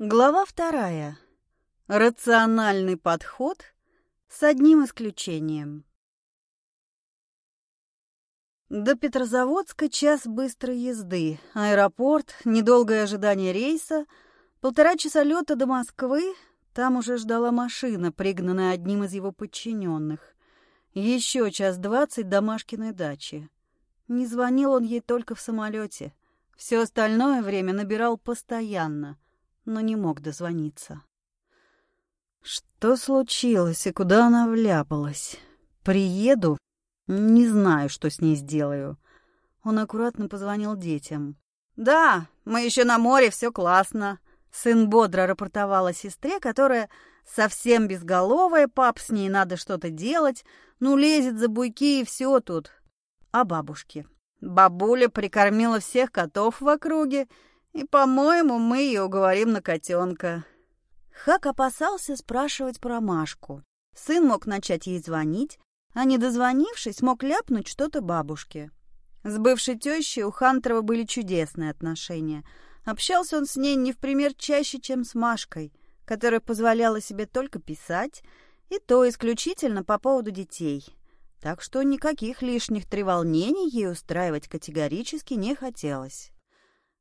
Глава вторая. Рациональный подход с одним исключением. До Петрозаводска час быстрой езды, аэропорт, недолгое ожидание рейса, полтора часа лета до Москвы, там уже ждала машина, пригнанная одним из его подчиненных. Еще час двадцать до Машкиной дачи. Не звонил он ей только в самолете. Все остальное время набирал постоянно — но не мог дозвониться. Что случилось и куда она вляпалась? Приеду, не знаю, что с ней сделаю. Он аккуратно позвонил детям. «Да, мы еще на море, все классно». Сын бодро рапортовал о сестре, которая совсем безголовая, пап, с ней надо что-то делать, ну, лезет за буйки и все тут. А бабушке? Бабуля прикормила всех котов в округе и, по-моему, мы ее уговорим на котенка. Хак опасался спрашивать про Машку. Сын мог начать ей звонить, а не дозвонившись, мог ляпнуть что-то бабушке. С бывшей тещей у Хантерова были чудесные отношения. Общался он с ней не в пример чаще, чем с Машкой, которая позволяла себе только писать, и то исключительно по поводу детей. Так что никаких лишних треволнений ей устраивать категорически не хотелось.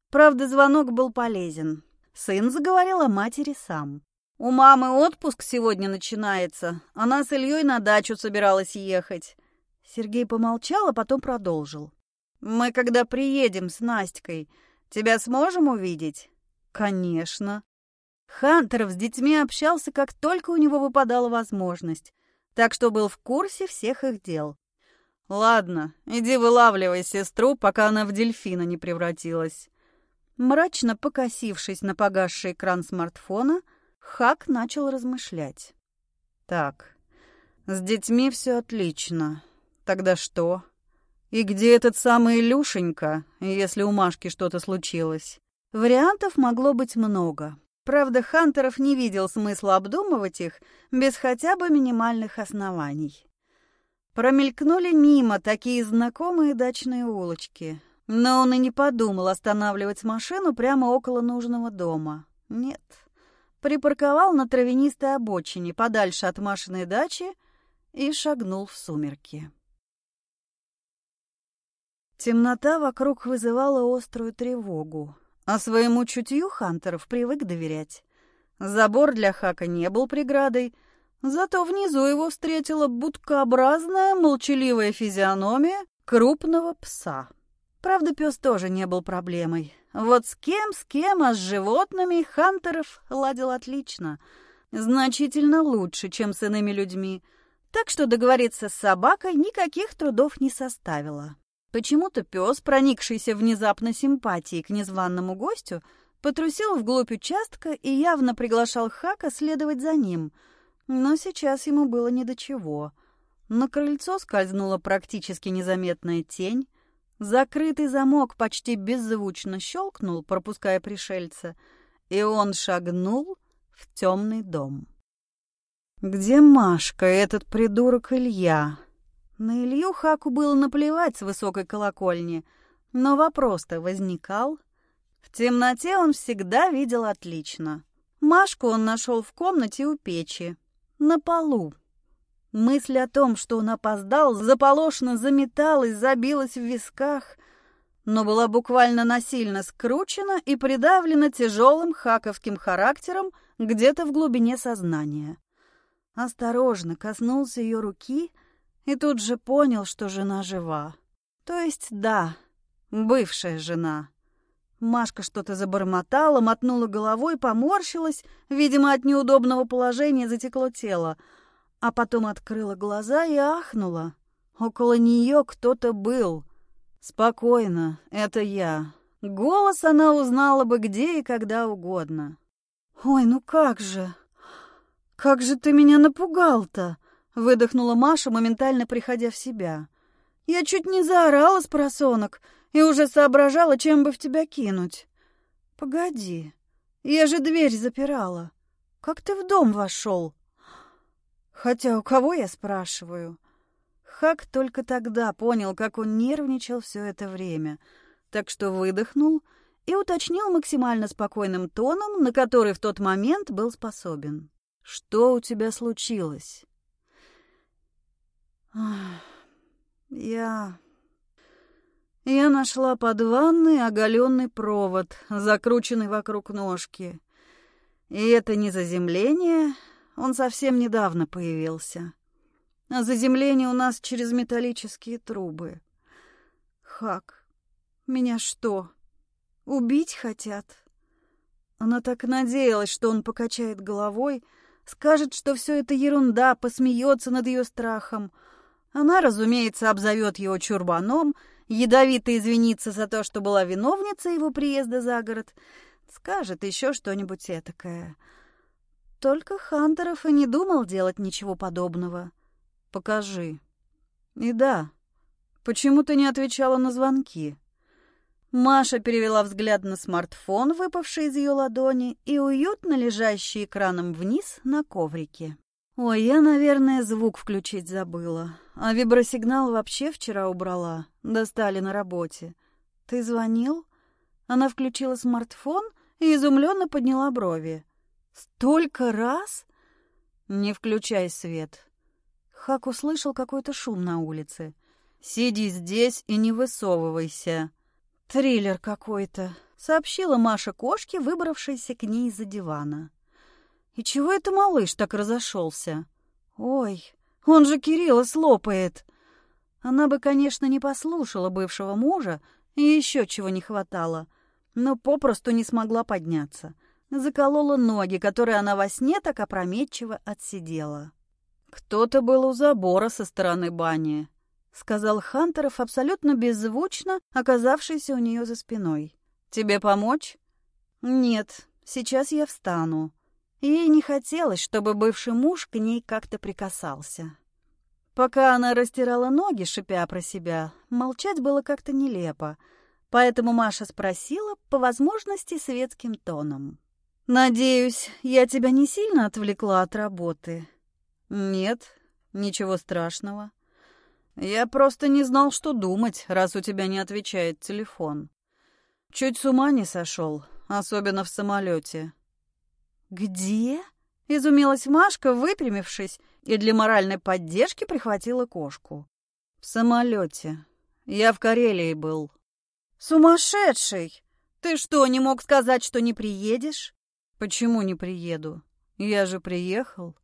Правда, звонок был полезен. Сын заговорил о матери сам. «У мамы отпуск сегодня начинается. Она с Ильей на дачу собиралась ехать». Сергей помолчал, а потом продолжил. «Мы когда приедем с Настькой, тебя сможем увидеть?» «Конечно». Хантеров с детьми общался, как только у него выпадала возможность, так что был в курсе всех их дел. «Ладно, иди вылавливай сестру, пока она в дельфина не превратилась». Мрачно покосившись на погасший экран смартфона, Хак начал размышлять. «Так, с детьми все отлично. Тогда что? И где этот самый Илюшенька, если у Машки что-то случилось?» Вариантов могло быть много. Правда, Хантеров не видел смысла обдумывать их без хотя бы минимальных оснований. Промелькнули мимо такие знакомые дачные улочки. Но он и не подумал останавливать машину прямо около нужного дома. Нет. Припарковал на травянистой обочине, подальше от Машиной дачи, и шагнул в сумерки. Темнота вокруг вызывала острую тревогу, а своему чутью Хантеров привык доверять. Забор для Хака не был преградой, зато внизу его встретила будкообразная молчаливая физиономия крупного пса. Правда, пес тоже не был проблемой. Вот с кем, с кем, а с животными Хантеров ладил отлично. Значительно лучше, чем с иными людьми. Так что договориться с собакой никаких трудов не составило. Почему-то пес, проникшийся внезапно симпатией к незваному гостю, потрусил вглубь участка и явно приглашал Хака следовать за ним. Но сейчас ему было не до чего. На крыльцо скользнула практически незаметная тень, Закрытый замок почти беззвучно щелкнул, пропуская пришельца, и он шагнул в темный дом. «Где Машка, этот придурок Илья?» На Илью Хаку было наплевать с высокой колокольни, но вопрос-то возникал. В темноте он всегда видел отлично. Машку он нашел в комнате у печи, на полу, Мысль о том, что он опоздал, заполошно заметалась, забилась в висках, но была буквально насильно скручена и придавлена тяжелым хаковским характером где-то в глубине сознания. Осторожно коснулся ее руки и тут же понял, что жена жива. То есть, да, бывшая жена. Машка что-то забормотала, мотнула головой, поморщилась, видимо, от неудобного положения затекло тело — а потом открыла глаза и ахнула. Около нее кто-то был. Спокойно, это я. Голос она узнала бы где и когда угодно. «Ой, ну как же! Как же ты меня напугал-то!» — выдохнула Маша, моментально приходя в себя. «Я чуть не заорала с просонок и уже соображала, чем бы в тебя кинуть. Погоди, я же дверь запирала. Как ты в дом вошел?» Хотя у кого я спрашиваю? Хак только тогда понял, как он нервничал все это время, так что выдохнул и уточнил максимально спокойным тоном, на который в тот момент был способен. «Что у тебя случилось?» «Я...» Я нашла под ванной оголенный провод, закрученный вокруг ножки. И это не заземление, он совсем недавно появился. А заземление у нас через металлические трубы. Хак, меня что, убить хотят? Она так надеялась, что он покачает головой, скажет, что все это ерунда, посмеется над ее страхом. Она, разумеется, обзовет его чурбаном — ядовито извиниться за то, что была виновницей его приезда за город, скажет еще что-нибудь этакое. Только Хантеров и не думал делать ничего подобного. «Покажи». «И да, почему ты не отвечала на звонки?» Маша перевела взгляд на смартфон, выпавший из ее ладони, и уютно лежащий экраном вниз на коврике. Ой, я, наверное, звук включить забыла. А вибросигнал вообще вчера убрала. Достали на работе. Ты звонил? Она включила смартфон и изумленно подняла брови. Столько раз? Не включай свет. Хак услышал какой-то шум на улице. Сиди здесь и не высовывайся. Триллер какой-то, сообщила Маша кошке, выбравшейся к ней из-за дивана. И чего это малыш так разошелся? Ой, он же Кирилла слопает. Она бы, конечно, не послушала бывшего мужа, и еще чего не хватало, но попросту не смогла подняться. Заколола ноги, которые она во сне так опрометчиво отсидела. «Кто-то был у забора со стороны бани», — сказал Хантеров абсолютно беззвучно, оказавшийся у нее за спиной. «Тебе помочь?» «Нет, сейчас я встану». Ей не хотелось, чтобы бывший муж к ней как-то прикасался. Пока она растирала ноги, шипя про себя, молчать было как-то нелепо, поэтому Маша спросила, по возможности, светским тоном. «Надеюсь, я тебя не сильно отвлекла от работы?» «Нет, ничего страшного. Я просто не знал, что думать, раз у тебя не отвечает телефон. Чуть с ума не сошел, особенно в самолете. «Где?» — изумилась Машка, выпрямившись, и для моральной поддержки прихватила кошку. «В самолете. Я в Карелии был». «Сумасшедший! Ты что, не мог сказать, что не приедешь?» «Почему не приеду? Я же приехал».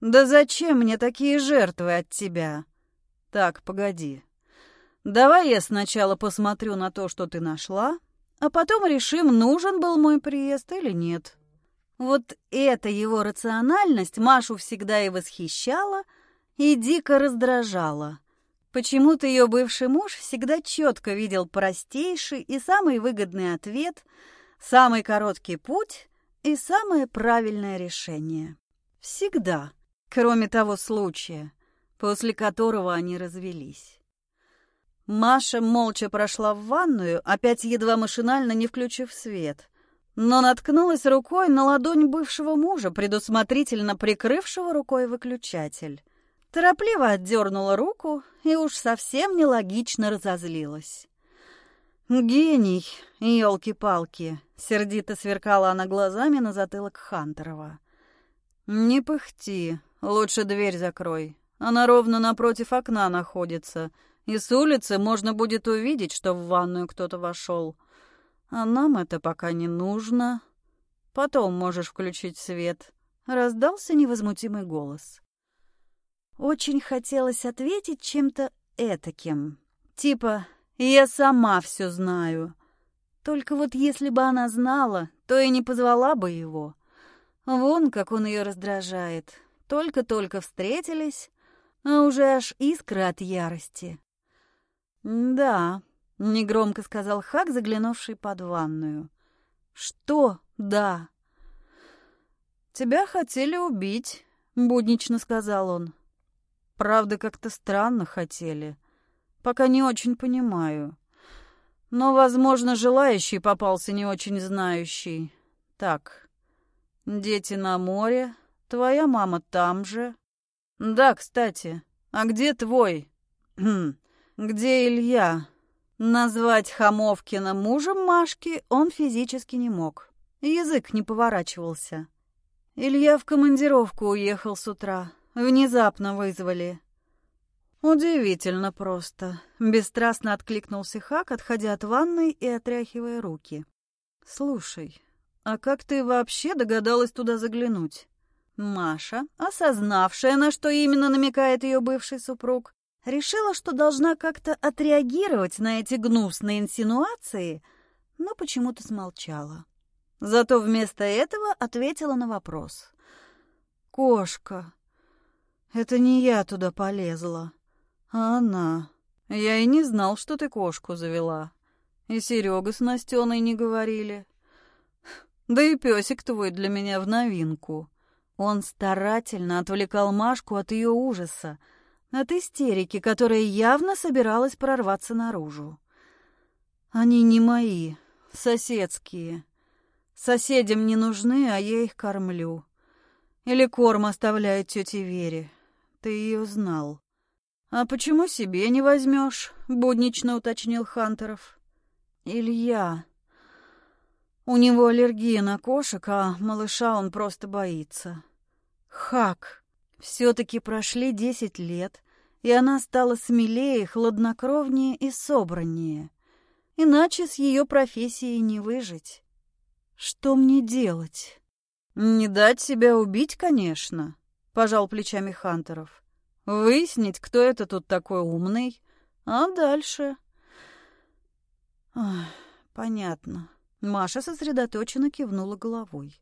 «Да зачем мне такие жертвы от тебя?» «Так, погоди. Давай я сначала посмотрю на то, что ты нашла, а потом решим, нужен был мой приезд или нет». Вот эта его рациональность Машу всегда и восхищала, и дико раздражала. Почему-то ее бывший муж всегда четко видел простейший и самый выгодный ответ, самый короткий путь и самое правильное решение. Всегда, кроме того случая, после которого они развелись. Маша молча прошла в ванную, опять едва машинально не включив свет но наткнулась рукой на ладонь бывшего мужа, предусмотрительно прикрывшего рукой выключатель. Торопливо отдернула руку и уж совсем нелогично разозлилась. «Гений, елки-палки!» — сердито сверкала она глазами на затылок Хантерова. «Не пыхти, лучше дверь закрой. Она ровно напротив окна находится, и с улицы можно будет увидеть, что в ванную кто-то вошел. А нам это пока не нужно. Потом можешь включить свет. Раздался невозмутимый голос. Очень хотелось ответить чем-то этаким. Типа «я сама все знаю». Только вот если бы она знала, то и не позвала бы его. Вон, как он ее раздражает. Только-только встретились, а уже аж искры от ярости. Да, Негромко сказал Хак, заглянувший под ванную. «Что? Да». «Тебя хотели убить», — буднично сказал он. «Правда, как-то странно хотели. Пока не очень понимаю. Но, возможно, желающий попался не очень знающий. Так, дети на море, твоя мама там же. Да, кстати, а где твой? Где Илья?» Назвать Хамовкина мужем Машки он физически не мог. Язык не поворачивался. Илья в командировку уехал с утра. Внезапно вызвали. Удивительно просто. Бесстрастно откликнулся Хак, отходя от ванной и отряхивая руки. Слушай, а как ты вообще догадалась туда заглянуть? Маша, осознавшая, на что именно намекает ее бывший супруг, решила, что должна как-то отреагировать на эти гнусные инсинуации, но почему-то смолчала. Зато вместо этого ответила на вопрос. «Кошка. Это не я туда полезла, а она. Я и не знал, что ты кошку завела. И Серега с Настеной не говорили. Да и песик твой для меня в новинку». Он старательно отвлекал Машку от ее ужаса, от истерики, которая явно собиралась прорваться наружу. Они не мои, соседские. Соседям не нужны, а я их кормлю. Или корм оставляет тете Вере. Ты ее знал. А почему себе не возьмешь? Буднично уточнил Хантеров. Илья. У него аллергия на кошек, а малыша он просто боится. Хак. Все-таки прошли десять лет, и она стала смелее, хладнокровнее и собраннее. Иначе с ее профессией не выжить. Что мне делать? Не дать себя убить, конечно, пожал плечами Хантеров. Выяснить, кто это тут такой умный, а дальше... Ах, понятно. Маша сосредоточенно кивнула головой.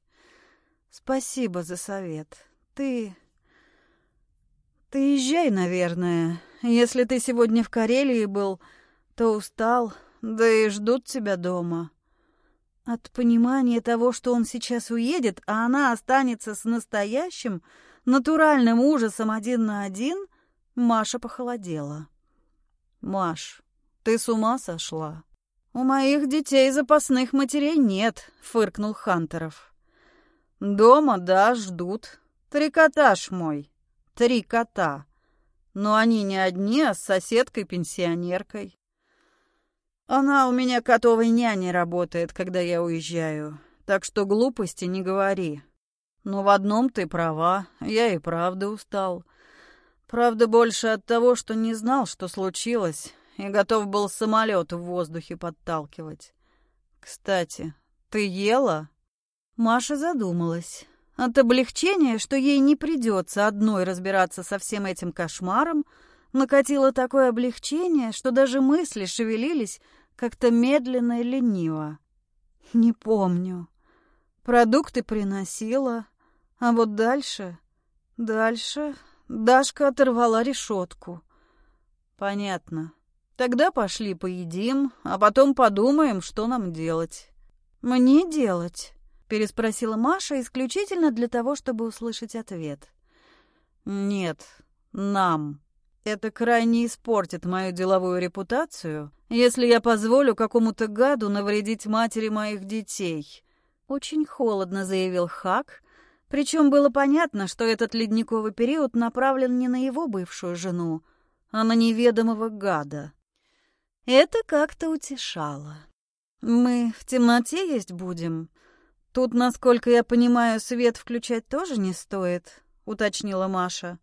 Спасибо за совет. Ты «Ты езжай, наверное. Если ты сегодня в Карелии был, то устал, да и ждут тебя дома». От понимания того, что он сейчас уедет, а она останется с настоящим, натуральным ужасом один на один, Маша похолодела. «Маш, ты с ума сошла?» «У моих детей запасных матерей нет», — фыркнул Хантеров. «Дома, да, ждут. Трикотаж мой три кота. Но они не одни, а с соседкой-пенсионеркой. Она у меня котовой няней работает, когда я уезжаю. Так что глупости не говори. Но в одном ты права, я и правда устал. Правда, больше от того, что не знал, что случилось, и готов был самолет в воздухе подталкивать. Кстати, ты ела? Маша задумалась. От облегчения, что ей не придется одной разбираться со всем этим кошмаром, накатило такое облегчение, что даже мысли шевелились как-то медленно и лениво. Не помню. Продукты приносила, а вот дальше... Дальше Дашка оторвала решетку. Понятно. Тогда пошли поедим, а потом подумаем, что нам делать. Мне делать? переспросила Маша исключительно для того, чтобы услышать ответ. Нет, нам. Это крайне испортит мою деловую репутацию, если я позволю какому-то гаду навредить матери моих детей. Очень холодно заявил Хак, причем было понятно, что этот ледниковый период направлен не на его бывшую жену, а на неведомого гада. Это как-то утешало. Мы в темноте есть будем, «Тут, насколько я понимаю, свет включать тоже не стоит», — уточнила Маша.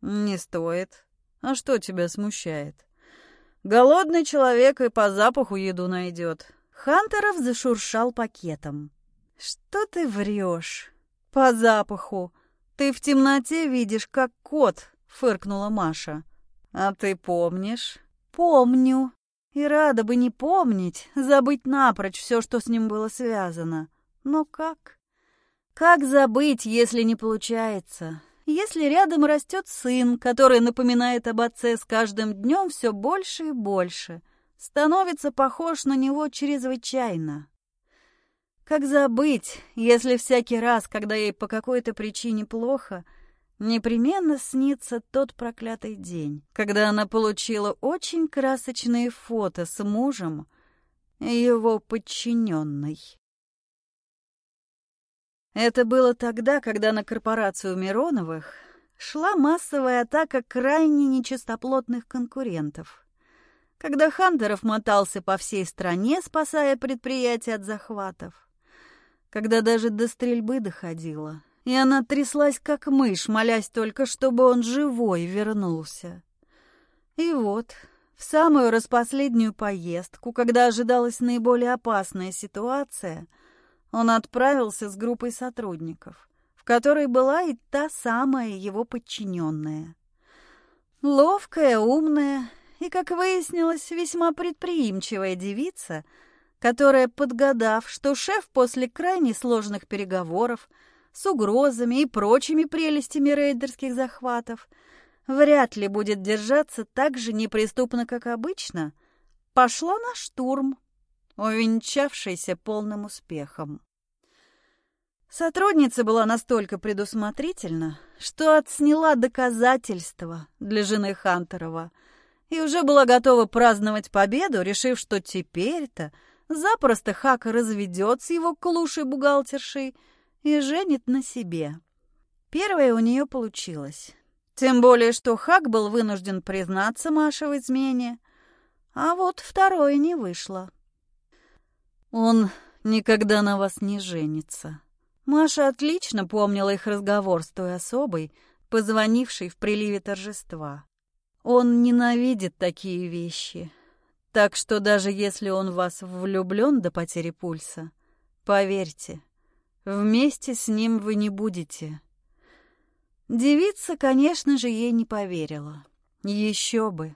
«Не стоит. А что тебя смущает?» «Голодный человек и по запаху еду найдет». Хантеров зашуршал пакетом. «Что ты врешь? По запаху. Ты в темноте видишь, как кот», — фыркнула Маша. «А ты помнишь?» «Помню. И рада бы не помнить, забыть напрочь все, что с ним было связано. Но как? Как забыть, если не получается? Если рядом растет сын, который напоминает об отце с каждым днем все больше и больше, становится похож на него чрезвычайно. Как забыть, если всякий раз, когда ей по какой-то причине плохо, непременно снится тот проклятый день, когда она получила очень красочные фото с мужем и его подчиненной. Это было тогда, когда на корпорацию Мироновых шла массовая атака крайне нечистоплотных конкурентов. когда Хантеров мотался по всей стране, спасая предприятие от захватов, когда даже до стрельбы доходило, и она тряслась как мышь, молясь только, чтобы он живой вернулся. И вот, в самую распоследнюю поездку, когда ожидалась наиболее опасная ситуация, он отправился с группой сотрудников, в которой была и та самая его подчиненная. Ловкая, умная и, как выяснилось, весьма предприимчивая девица, которая, подгадав, что шеф после крайне сложных переговоров с угрозами и прочими прелестями рейдерских захватов – вряд ли будет держаться так же неприступно, как обычно, пошла на штурм, увенчавшийся полным успехом. Сотрудница была настолько предусмотрительна, что отсняла доказательства для жены Хантерова и уже была готова праздновать победу, решив, что теперь-то запросто Хак разведет с его клушей бухгалтершей и женит на себе. Первое у нее получилось. Тем более, что Хак был вынужден признаться Маше в измене, а вот второе не вышло. Он никогда на вас не женится. Маша отлично помнила их разговор с той особой, позвонившей в приливе торжества. Он ненавидит такие вещи, так что даже если он вас влюблен до потери пульса, поверьте, вместе с ним вы не будете. Девица, конечно же, ей не поверила. Еще бы.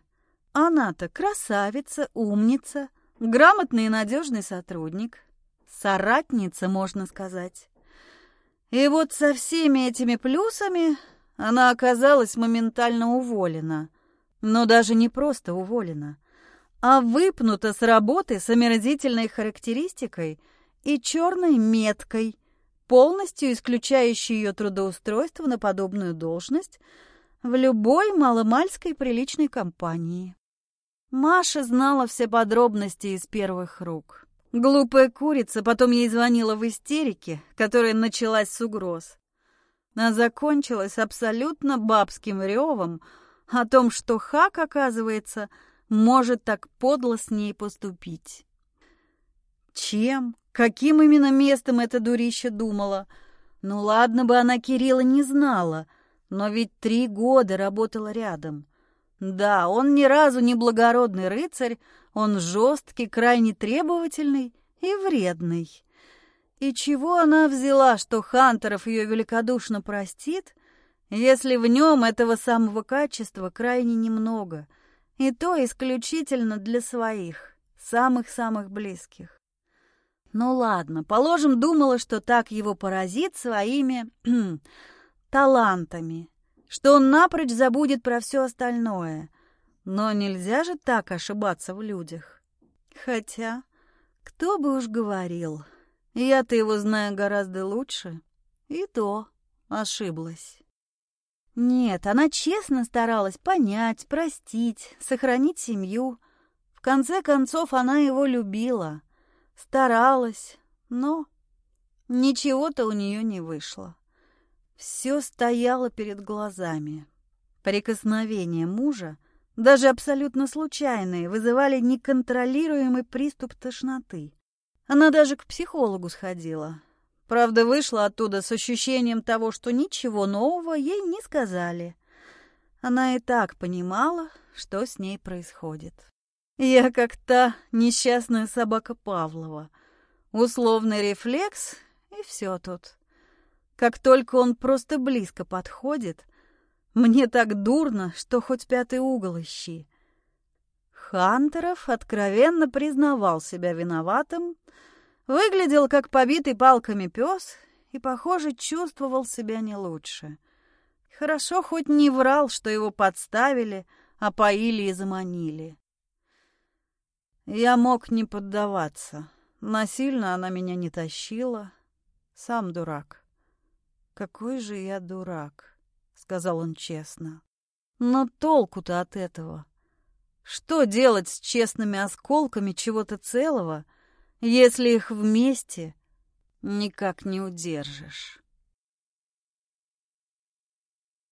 Она-то красавица, умница, грамотный и надежный сотрудник, соратница, можно сказать. И вот со всеми этими плюсами она оказалась моментально уволена. Но даже не просто уволена, а выпнута с работы с омерзительной характеристикой и черной меткой – полностью исключающий ее трудоустройство на подобную должность в любой маломальской приличной компании. Маша знала все подробности из первых рук. Глупая курица потом ей звонила в истерике, которая началась с угроз. А закончилась абсолютно бабским ревом о том, что Хак, оказывается, может так подло с ней поступить. Чем? Каким именно местом эта дурища думала? Ну ладно бы она Кирилла не знала, но ведь три года работала рядом. Да, он ни разу не благородный рыцарь, он жесткий, крайне требовательный и вредный. И чего она взяла, что Хантеров ее великодушно простит, если в нем этого самого качества крайне немного, и то исключительно для своих, самых-самых близких? Ну ладно, положим, думала, что так его поразит своими талантами, что он напрочь забудет про все остальное. Но нельзя же так ошибаться в людях. Хотя, кто бы уж говорил, я-то его знаю гораздо лучше, и то ошиблась. Нет, она честно старалась понять, простить, сохранить семью. В конце концов, она его любила — Старалась, но ничего-то у нее не вышло. Все стояло перед глазами. Прикосновения мужа, даже абсолютно случайные, вызывали неконтролируемый приступ тошноты. Она даже к психологу сходила. Правда, вышла оттуда с ощущением того, что ничего нового ей не сказали. Она и так понимала, что с ней происходит. Я как та несчастная собака Павлова. Условный рефлекс, и все тут. Как только он просто близко подходит, мне так дурно, что хоть пятый угол ищи. Хантеров откровенно признавал себя виноватым, выглядел как побитый палками пес и, похоже, чувствовал себя не лучше. Хорошо хоть не врал, что его подставили, опоили и заманили. Я мог не поддаваться. Насильно она меня не тащила. Сам дурак. Какой же я дурак, сказал он честно. Но толку-то от этого. Что делать с честными осколками чего-то целого, если их вместе никак не удержишь?